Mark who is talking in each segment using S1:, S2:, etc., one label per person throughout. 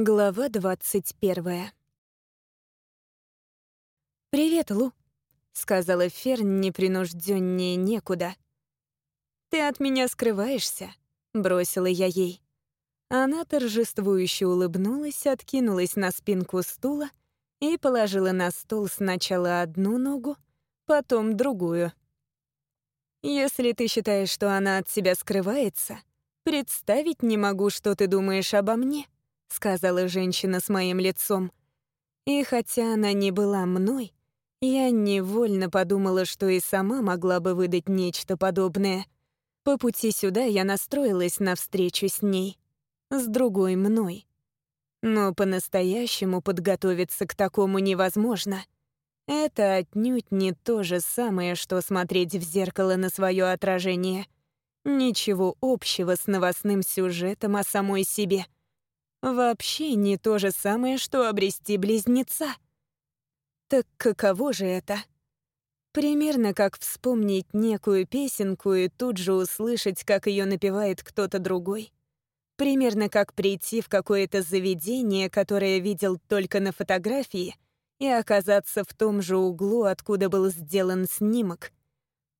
S1: Глава двадцать первая. «Привет, Лу», — сказала Ферн непринуждённее некуда. «Ты от меня скрываешься», — бросила я ей. Она торжествующе улыбнулась, откинулась на спинку стула и положила на стол сначала одну ногу, потом другую. «Если ты считаешь, что она от тебя скрывается, представить не могу, что ты думаешь обо мне», — сказала женщина с моим лицом. И хотя она не была мной, я невольно подумала, что и сама могла бы выдать нечто подобное. По пути сюда я настроилась на встречу с ней, с другой мной. Но по-настоящему подготовиться к такому невозможно. Это отнюдь не то же самое, что смотреть в зеркало на свое отражение. Ничего общего с новостным сюжетом о самой себе — Вообще не то же самое, что обрести близнеца. Так каково же это? Примерно как вспомнить некую песенку и тут же услышать, как ее напевает кто-то другой. Примерно как прийти в какое-то заведение, которое видел только на фотографии, и оказаться в том же углу, откуда был сделан снимок.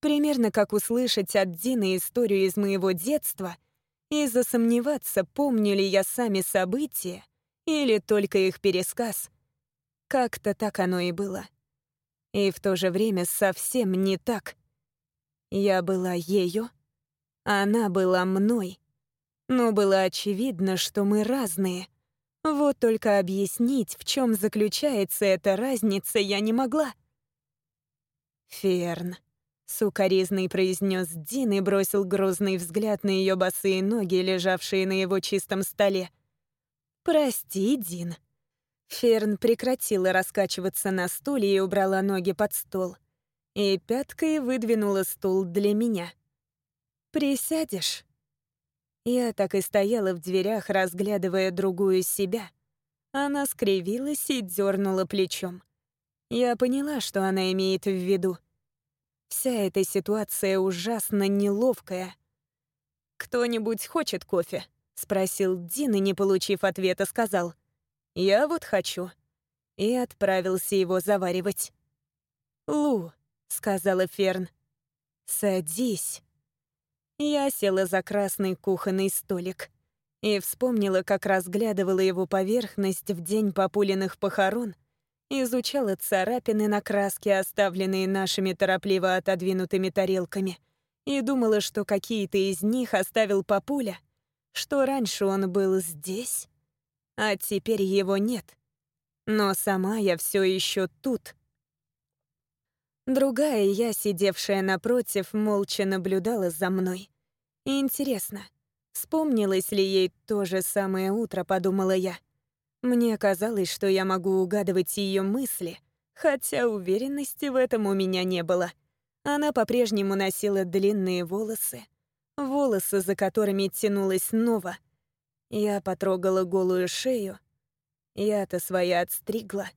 S1: Примерно как услышать от Дины историю из моего детства — и засомневаться, помню ли я сами события или только их пересказ. Как-то так оно и было. И в то же время совсем не так. Я была ею, она была мной. Но было очевидно, что мы разные. Вот только объяснить, в чем заключается эта разница, я не могла. Ферн. Сукаризный произнес Дин и бросил грозный взгляд на ее босые ноги, лежавшие на его чистом столе. «Прости, Дин». Ферн прекратила раскачиваться на стуле и убрала ноги под стол. И пяткой выдвинула стул для меня. «Присядешь?» Я так и стояла в дверях, разглядывая другую себя. Она скривилась и дернула плечом. Я поняла, что она имеет в виду. Вся эта ситуация ужасно неловкая. «Кто-нибудь хочет кофе?» — спросил Дин, и, не получив ответа, сказал. «Я вот хочу». И отправился его заваривать. «Лу», — сказала Ферн, — «садись». Я села за красный кухонный столик и вспомнила, как разглядывала его поверхность в день популиных похорон — изучала царапины на краске, оставленные нашими торопливо отодвинутыми тарелками, и думала, что какие-то из них оставил папуля, что раньше он был здесь, а теперь его нет. Но сама я все еще тут. Другая я, сидевшая напротив, молча наблюдала за мной. Интересно, вспомнилось ли ей то же самое утро, подумала я. Мне казалось, что я могу угадывать ее мысли, хотя уверенности в этом у меня не было. Она по-прежнему носила длинные волосы, волосы, за которыми тянулась нова. Я потрогала голую шею. Я-то своя отстригла.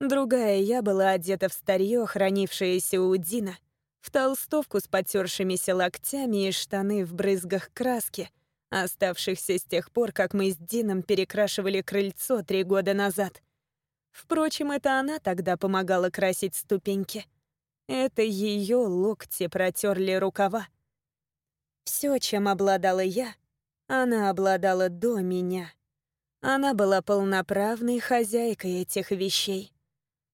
S1: Другая я была одета в старье, хранившееся у Дина, в толстовку с потершимися локтями и штаны в брызгах краски — оставшихся с тех пор, как мы с Дином перекрашивали крыльцо три года назад. Впрочем, это она тогда помогала красить ступеньки. Это ее локти протерли рукава. Все, чем обладала я, она обладала до меня. Она была полноправной хозяйкой этих вещей.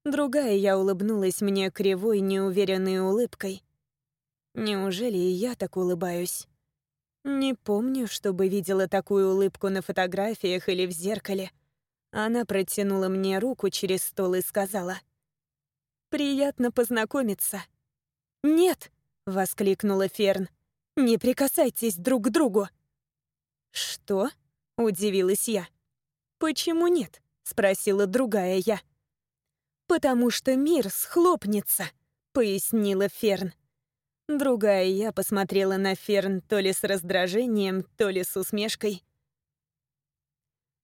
S1: Другая я улыбнулась мне кривой, неуверенной улыбкой. Неужели и я так улыбаюсь? Не помню, чтобы видела такую улыбку на фотографиях или в зеркале. Она протянула мне руку через стол и сказала. «Приятно познакомиться». «Нет!» — воскликнула Ферн. «Не прикасайтесь друг к другу». «Что?» — удивилась я. «Почему нет?» — спросила другая я. «Потому что мир схлопнется», — пояснила Ферн. Другая я посмотрела на Ферн то ли с раздражением, то ли с усмешкой.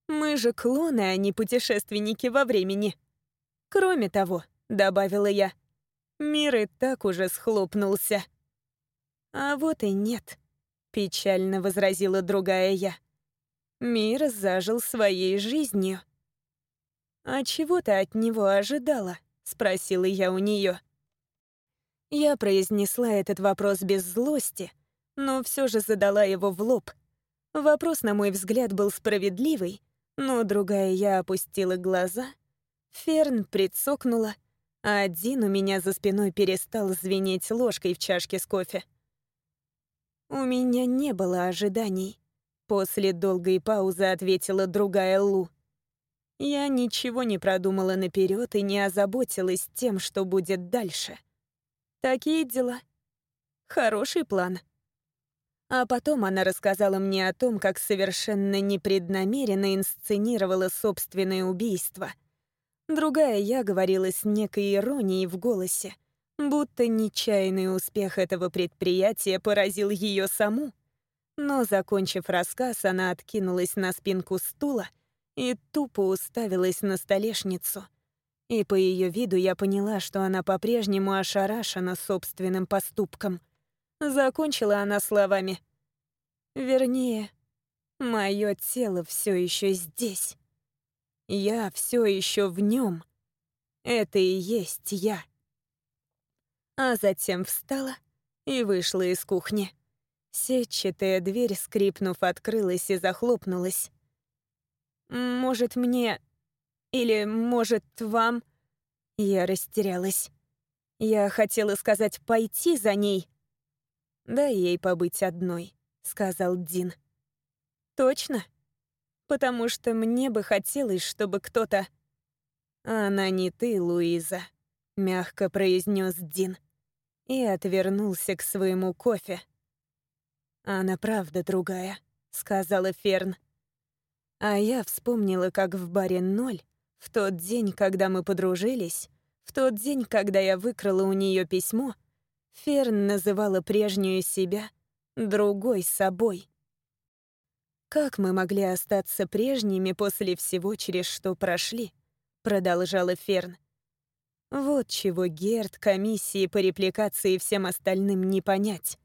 S1: «Мы же клоны, а не путешественники во времени. Кроме того», — добавила я, — «мир и так уже схлопнулся». «А вот и нет», — печально возразила другая я. Мир зажил своей жизнью. «А чего ты от него ожидала?» — спросила я у нее. Я произнесла этот вопрос без злости, но все же задала его в лоб. Вопрос, на мой взгляд, был справедливый, но другая я опустила глаза. Ферн прицокнула, а один у меня за спиной перестал звенеть ложкой в чашке с кофе. У меня не было ожиданий. После долгой паузы ответила другая Лу. Я ничего не продумала наперед и не озаботилась тем, что будет дальше. Такие дела. Хороший план. А потом она рассказала мне о том, как совершенно непреднамеренно инсценировала собственное убийство. Другая я говорила с некой иронией в голосе, будто нечаянный успех этого предприятия поразил ее саму. Но, закончив рассказ, она откинулась на спинку стула и тупо уставилась на столешницу — и по ее виду я поняла, что она по-прежнему ошарашена собственным поступком. Закончила она словами. Вернее, мое тело все еще здесь. Я все еще в нем. Это и есть я. А затем встала и вышла из кухни. Сетчатая дверь, скрипнув, открылась и захлопнулась. «Может, мне или, может, вам...» Я растерялась. Я хотела сказать «пойти за ней». «Дай ей побыть одной», — сказал Дин. «Точно? Потому что мне бы хотелось, чтобы кто-то...» «Она не ты, Луиза», — мягко произнес Дин и отвернулся к своему кофе. «Она правда другая», — сказала Ферн. А я вспомнила, как в баре «Ноль» В тот день, когда мы подружились, в тот день, когда я выкрала у нее письмо, Ферн называла прежнюю себя другой собой. «Как мы могли остаться прежними после всего, через что прошли?» — продолжала Ферн. «Вот чего Герд, комиссии по репликации и всем остальным не понять.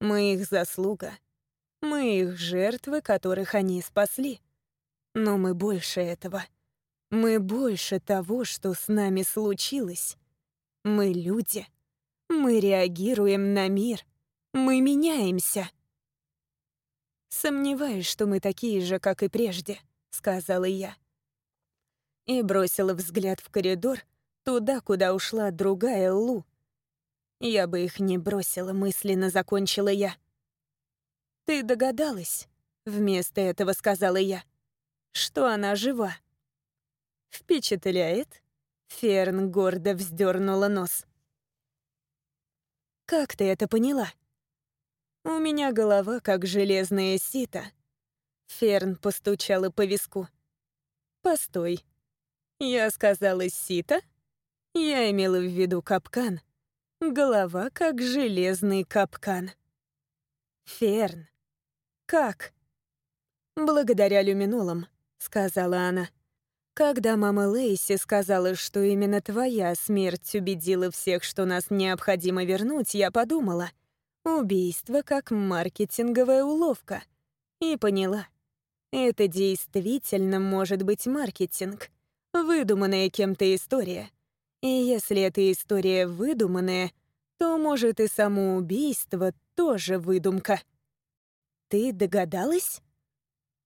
S1: Мы их заслуга. Мы их жертвы, которых они спасли. Но мы больше этого. Мы больше того, что с нами случилось. Мы люди. Мы реагируем на мир. Мы меняемся. «Сомневаюсь, что мы такие же, как и прежде», — сказала я. И бросила взгляд в коридор, туда, куда ушла другая Лу. Я бы их не бросила, мысленно закончила я. «Ты догадалась?» — вместо этого сказала я. «Что она жива?» «Впечатляет?» Ферн гордо вздернула нос. «Как ты это поняла?» «У меня голова как железное сито». Ферн постучала по виску. «Постой. Я сказала сито? Я имела в виду капкан. Голова как железный капкан». «Ферн. Как?» «Благодаря люминолам», — сказала она. Когда мама Лейси сказала, что именно твоя смерть убедила всех, что нас необходимо вернуть, я подумала, убийство как маркетинговая уловка. И поняла, это действительно может быть маркетинг, выдуманная кем-то история. И если эта история выдуманная, то, может, и само убийство тоже выдумка. Ты догадалась?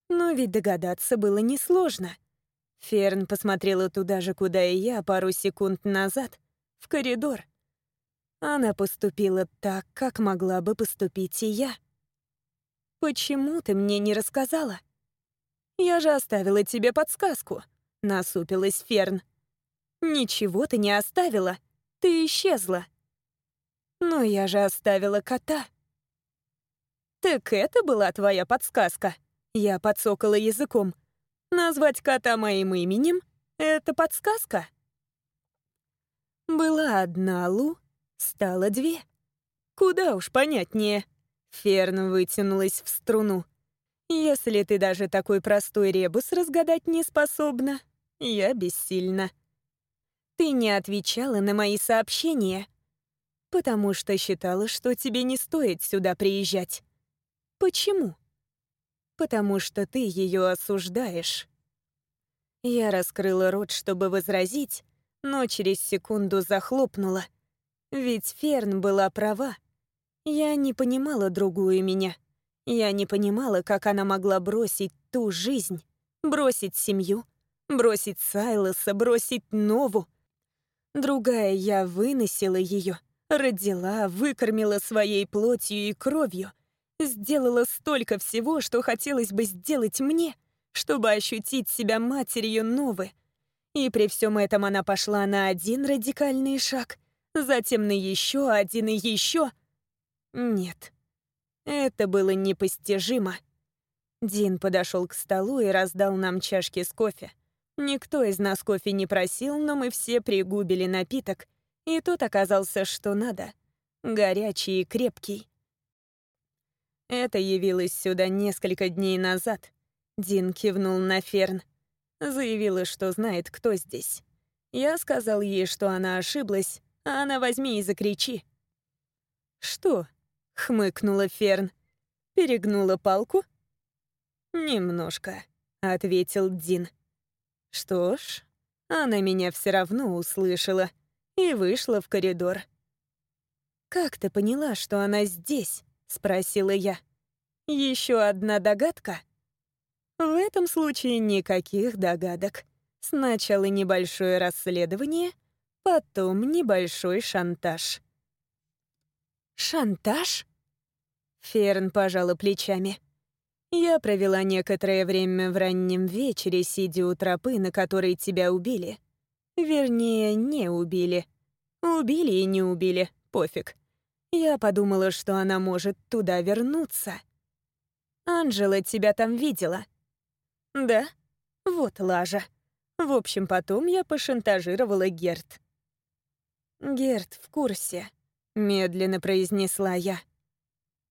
S1: Но ведь догадаться было несложно — Ферн посмотрела туда же, куда и я пару секунд назад, в коридор. Она поступила так, как могла бы поступить и я. «Почему ты мне не рассказала?» «Я же оставила тебе подсказку», — насупилась Ферн. «Ничего ты не оставила. Ты исчезла». «Но я же оставила кота». «Так это была твоя подсказка?» Я подсокала языком. Назвать кота моим именем — это подсказка. Была одна Лу, стало две. Куда уж понятнее. Ферн вытянулась в струну. Если ты даже такой простой ребус разгадать не способна, я бессильна. Ты не отвечала на мои сообщения, потому что считала, что тебе не стоит сюда приезжать. Почему? Потому что ты ее осуждаешь». Я раскрыла рот, чтобы возразить, но через секунду захлопнула. Ведь Ферн была права. Я не понимала другую меня. Я не понимала, как она могла бросить ту жизнь, бросить семью, бросить Сайлоса, бросить Нову. Другая я выносила ее, родила, выкормила своей плотью и кровью, сделала столько всего, что хотелось бы сделать мне, чтобы ощутить себя матерью Новы. И при всем этом она пошла на один радикальный шаг, затем на еще один и еще. Нет, это было непостижимо. Дин подошел к столу и раздал нам чашки с кофе. Никто из нас кофе не просил, но мы все пригубили напиток, и тот оказался что надо. Горячий и крепкий. Это явилось сюда несколько дней назад. Дин кивнул на Ферн. Заявила, что знает, кто здесь. Я сказал ей, что она ошиблась, а она возьми и закричи. «Что?» — хмыкнула Ферн. «Перегнула палку?» «Немножко», — ответил Дин. Что ж, она меня все равно услышала и вышла в коридор. «Как ты поняла, что она здесь?» — спросила я. Еще одна догадка?» В этом случае никаких догадок. Сначала небольшое расследование, потом небольшой шантаж. «Шантаж?» Ферн пожала плечами. Я провела некоторое время в раннем вечере, сидя у тропы, на которой тебя убили. Вернее, не убили. Убили и не убили, пофиг. Я подумала, что она может туда вернуться. Анжела тебя там видела. Да? Вот лажа. В общем, потом я пошантажировала Герт. Герт в курсе, медленно произнесла я.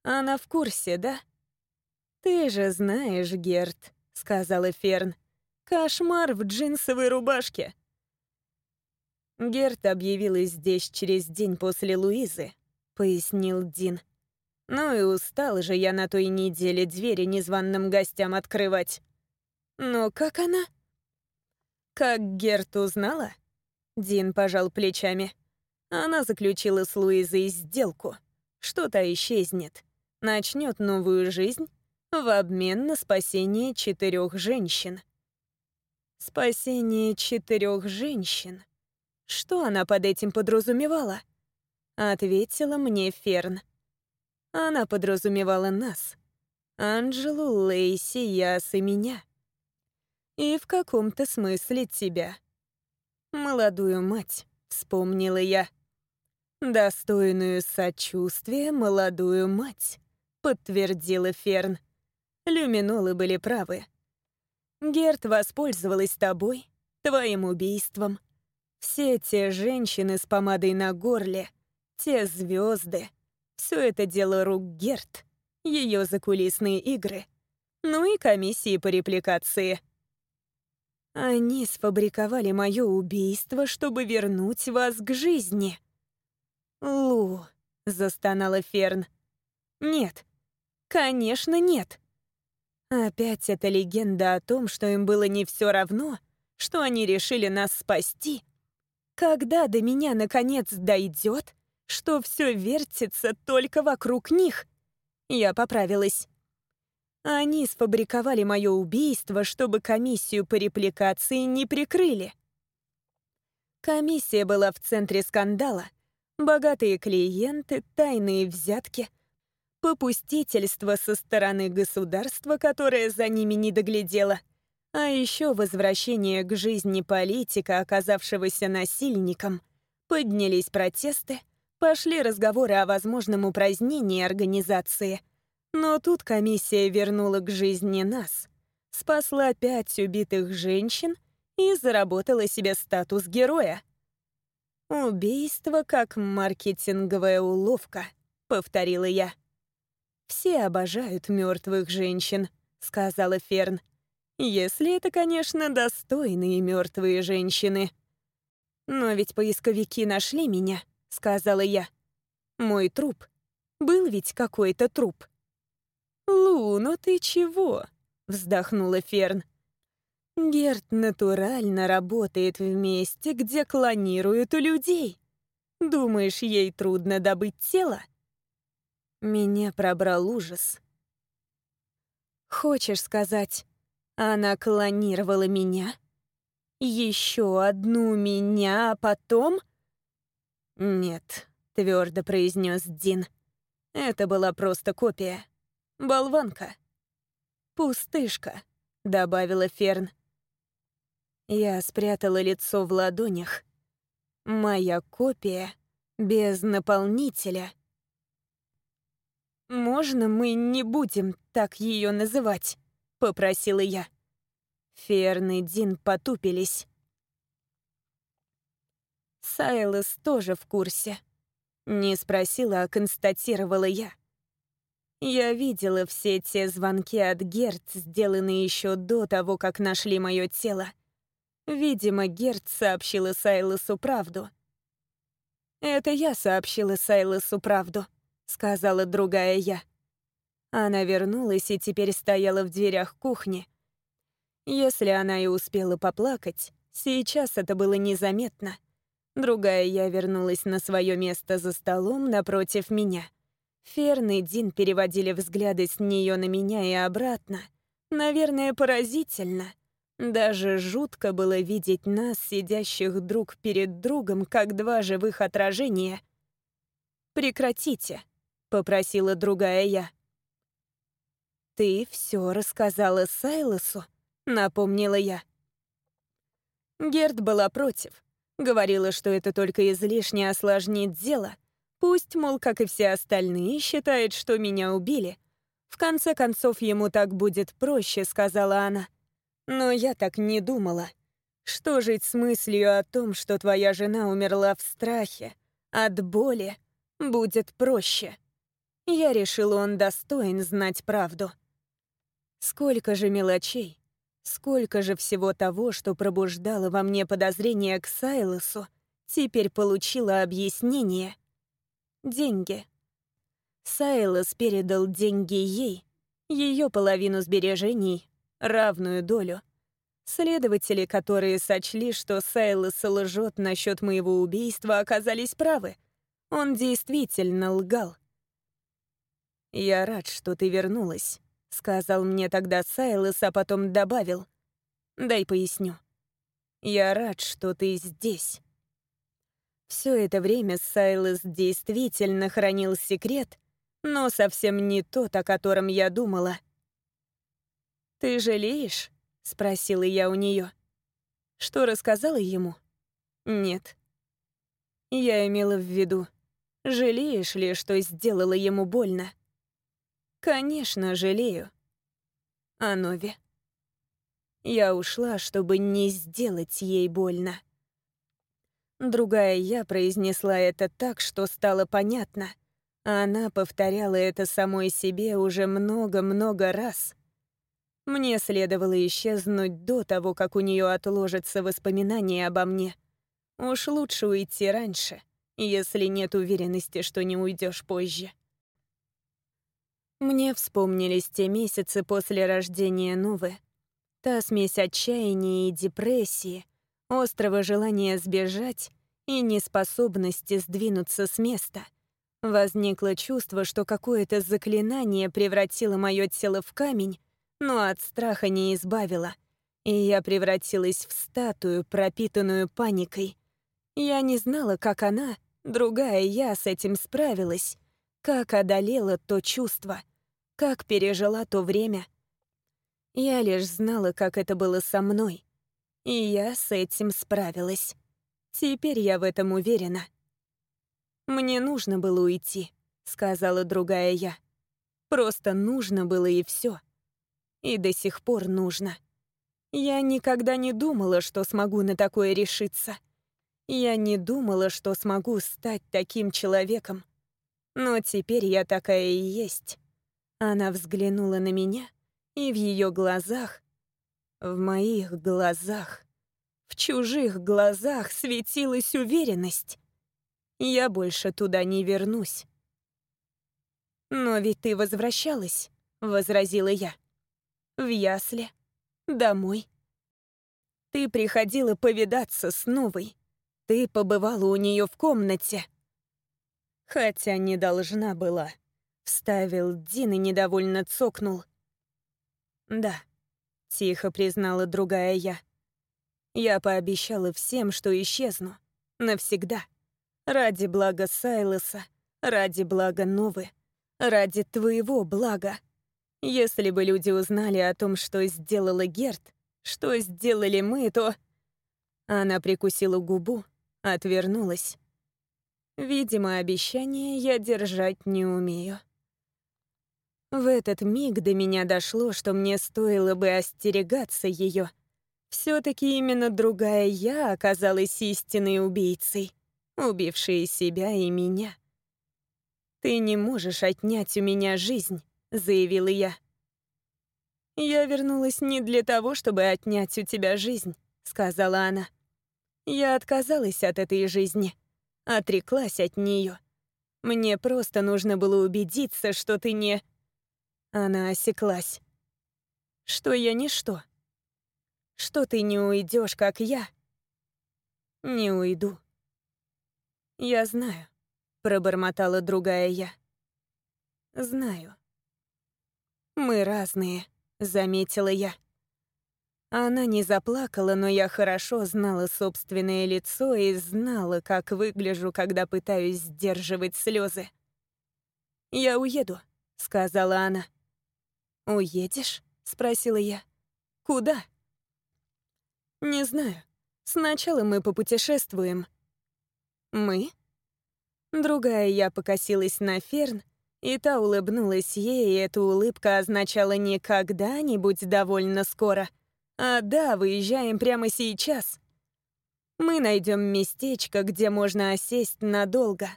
S1: Она в курсе, да? «Ты же знаешь, Герт», — сказала Ферн. «Кошмар в джинсовой рубашке». «Герт объявилась здесь через день после Луизы», — пояснил Дин. «Ну и устал же я на той неделе двери незваным гостям открывать». «Но как она?» «Как Герт узнала?» Дин пожал плечами. Она заключила с Луизой сделку. Что-то исчезнет. Начнет новую жизнь в обмен на спасение четырех женщин. Спасение четырех женщин. Что она под этим подразумевала? Ответила мне Ферн. Она подразумевала нас. Анджелу, Лейси, Яс и меня. И в каком-то смысле тебя. Молодую мать, вспомнила я. Достойную сочувствия молодую мать, подтвердила Ферн. Люминолы были правы. Герт воспользовалась тобой, твоим убийством. Все те женщины с помадой на горле, те звезды, все это дело рук Герт, ее закулисные игры, ну и комиссии по репликации. Они сфабриковали мое убийство, чтобы вернуть вас к жизни. Лу, застонала Ферн. Нет, конечно, нет. Опять эта легенда о том, что им было не все равно, что они решили нас спасти. Когда до меня наконец дойдет, что все вертится только вокруг них? Я поправилась. Они сфабриковали мое убийство, чтобы комиссию по репликации не прикрыли. Комиссия была в центре скандала. Богатые клиенты, тайные взятки, попустительство со стороны государства, которое за ними не доглядело, а еще возвращение к жизни политика, оказавшегося насильником. Поднялись протесты, пошли разговоры о возможном упразднении организации. Но тут комиссия вернула к жизни нас, спасла пять убитых женщин и заработала себе статус героя. «Убийство как маркетинговая уловка», — повторила я. «Все обожают мертвых женщин», — сказала Ферн. «Если это, конечно, достойные мертвые женщины». «Но ведь поисковики нашли меня», — сказала я. «Мой труп. Был ведь какой-то труп». «Лу, ну ты чего?» — вздохнула Ферн. Герт натурально работает в месте, где клонируют у людей. Думаешь, ей трудно добыть тело? Меня пробрал ужас. Хочешь сказать, она клонировала меня? Еще одну меня, а потом... Нет, твердо произнес Дин. Это была просто копия. Болванка. Пустышка, добавила Ферн. Я спрятала лицо в ладонях. Моя копия без наполнителя. «Можно мы не будем так ее называть?» — попросила я. Ферн и Дин потупились. Сайлос тоже в курсе. Не спросила, а констатировала я. Я видела все те звонки от Герц, сделанные еще до того, как нашли мое тело. Видимо, Герц сообщила Сайлосу правду. «Это я сообщила Сайлосу правду», — сказала другая я. Она вернулась и теперь стояла в дверях кухни. Если она и успела поплакать, сейчас это было незаметно. Другая я вернулась на свое место за столом напротив меня. Ферн и Дин переводили взгляды с нее на меня и обратно. Наверное, поразительно — даже жутко было видеть нас, сидящих друг перед другом, как два живых отражения. «Прекратите», — попросила другая я. «Ты все рассказала Сайлосу», — напомнила я. Герд была против. Говорила, что это только излишне осложнит дело. Пусть, мол, как и все остальные, считает, что меня убили. В конце концов, ему так будет проще, сказала она. Но я так не думала. Что жить с мыслью о том, что твоя жена умерла в страхе, от боли, будет проще? Я решила, он достоин знать правду. Сколько же мелочей, сколько же всего того, что пробуждало во мне подозрение к Сайлосу, теперь получила объяснение. Деньги. Сайлос передал деньги ей, ее половину сбережений равную долю. Следователи, которые сочли, что Сайлос лжет насчет моего убийства, оказались правы. Он действительно лгал. «Я рад, что ты вернулась», — сказал мне тогда Сайлос, а потом добавил. «Дай поясню. Я рад, что ты здесь». Все это время Сайлос действительно хранил секрет, но совсем не тот, о котором я думала. «Ты жалеешь?» — спросила я у нее. «Что рассказала ему?» «Нет». Я имела в виду, жалеешь ли, что сделала ему больно? Конечно, жалею. А Нове? Я ушла, чтобы не сделать ей больно. Другая я произнесла это так, что стало понятно. А она повторяла это самой себе уже много-много раз. Мне следовало исчезнуть до того, как у нее отложатся воспоминания обо мне. Уж лучше уйти раньше, если нет уверенности, что не уйдешь позже. Мне вспомнились те месяцы после рождения Новы. Та смесь отчаяния и депрессии, острого желания сбежать и неспособности сдвинуться с места. Возникло чувство, что какое-то заклинание превратило мое тело в камень, но от страха не избавила, и я превратилась в статую, пропитанную паникой. Я не знала, как она, другая я, с этим справилась, как одолела то чувство, как пережила то время. Я лишь знала, как это было со мной, и я с этим справилась. Теперь я в этом уверена. «Мне нужно было уйти», — сказала другая я. «Просто нужно было и все. И до сих пор нужно. Я никогда не думала, что смогу на такое решиться. Я не думала, что смогу стать таким человеком. Но теперь я такая и есть. Она взглянула на меня, и в ее глазах, в моих глазах, в чужих глазах светилась уверенность. Я больше туда не вернусь. «Но ведь ты возвращалась», — возразила я. в ясли, домой. Ты приходила повидаться с новой. Ты побывала у нее в комнате. Хотя не должна была. Вставил Дин и недовольно цокнул. Да, тихо признала другая я. Я пообещала всем, что исчезну. Навсегда. Ради блага Сайлоса, ради блага Новы, ради твоего блага. Если бы люди узнали о том, что сделала Герт, что сделали мы, то...» Она прикусила губу, отвернулась. Видимо, обещание я держать не умею. В этот миг до меня дошло, что мне стоило бы остерегаться ее. все таки именно другая я оказалась истинной убийцей, убившей себя и меня. «Ты не можешь отнять у меня жизнь», — заявила я. «Я вернулась не для того, чтобы отнять у тебя жизнь», — сказала она. «Я отказалась от этой жизни, отреклась от нее. Мне просто нужно было убедиться, что ты не...» Она осеклась. «Что я ничто? Что ты не уйдешь, как я?» «Не уйду». «Я знаю», — пробормотала другая я. «Знаю». «Мы разные», — заметила я. Она не заплакала, но я хорошо знала собственное лицо и знала, как выгляжу, когда пытаюсь сдерживать слезы. «Я уеду», — сказала она. «Уедешь?» — спросила я. «Куда?» «Не знаю. Сначала мы попутешествуем». «Мы?» Другая я покосилась на Ферн, и та улыбнулась ей, и эта улыбка означала не «когда-нибудь довольно скоро», а «да, выезжаем прямо сейчас». Мы найдем местечко, где можно осесть надолго.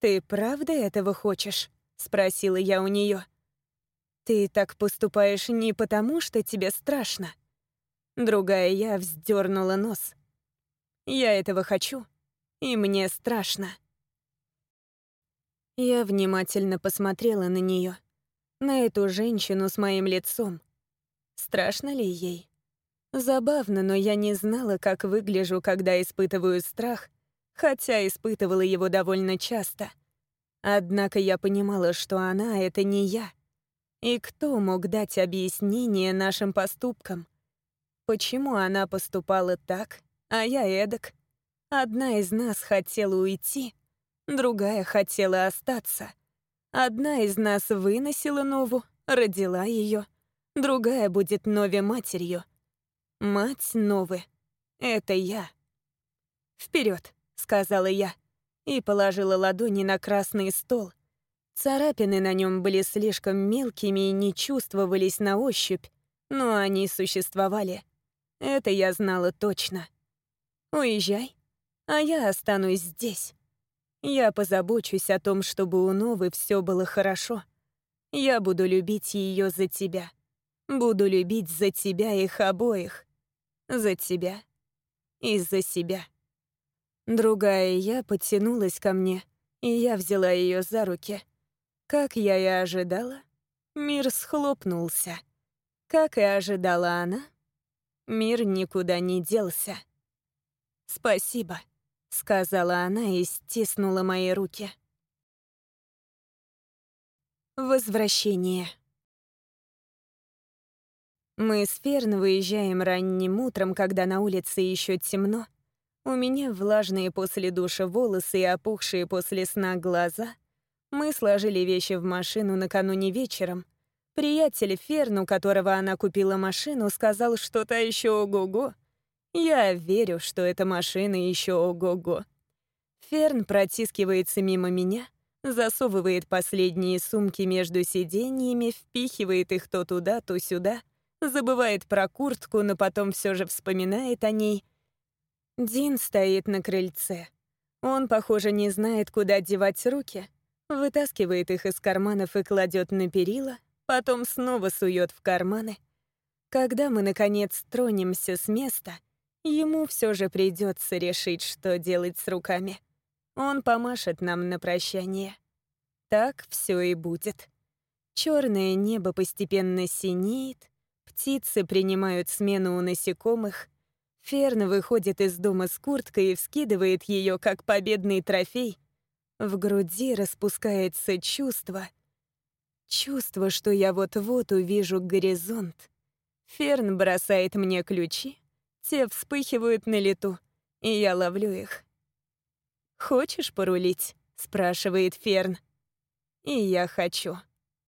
S1: «Ты правда этого хочешь?» — спросила я у нее. «Ты так поступаешь не потому, что тебе страшно». Другая я вздернула нос. «Я этого хочу, и мне страшно». Я внимательно посмотрела на нее, на эту женщину с моим лицом. Страшно ли ей? Забавно, но я не знала, как выгляжу, когда испытываю страх, хотя испытывала его довольно часто. Однако я понимала, что она — это не я. И кто мог дать объяснение нашим поступкам? Почему она поступала так, а я эдак? Одна из нас хотела уйти, другая хотела остаться. Одна из нас выносила Нову, родила ее, другая будет Нове матерью. Мать Новы — это я. Вперед, сказала я и положила ладони на красный стол. Царапины на нем были слишком мелкими и не чувствовались на ощупь, но они существовали. Это я знала точно. Уезжай, а я останусь здесь. Я позабочусь о том, чтобы у Новы все было хорошо. Я буду любить ее за тебя. Буду любить за тебя их обоих. За тебя и за себя. Другая я потянулась ко мне, и я взяла ее за руки. Как я и ожидала, мир схлопнулся. Как и ожидала она, мир никуда не делся. Спасибо. — сказала она и стиснула мои руки. Возвращение. Мы с Ферн выезжаем ранним утром, когда на улице еще темно. У меня влажные после душа волосы и опухшие после сна глаза. Мы сложили вещи в машину накануне вечером. Приятель Ферн, у которого она купила машину, сказал что-то еще ого-го — я верю, что эта машина еще ого-го. Ферн протискивается мимо меня, засовывает последние сумки между сиденьями, впихивает их то туда, то сюда, забывает про куртку, но потом все же вспоминает о ней. Дин стоит на крыльце. Он, похоже, не знает, куда девать руки, вытаскивает их из карманов и кладет на перила, потом снова сует в карманы. Когда мы, наконец, тронемся с места — Ему все же придется решить, что делать с руками. Он помашет нам на прощание. Так все и будет. Черное небо постепенно синеет, птицы принимают смену у насекомых. Ферн выходит из дома с курткой и вскидывает ее, как победный трофей. В груди распускается чувство. Чувство, что я вот-вот увижу горизонт. Ферн бросает мне ключи, те вспыхивают на лету, и я ловлю их. «Хочешь порулить?» — спрашивает Ферн. И я хочу.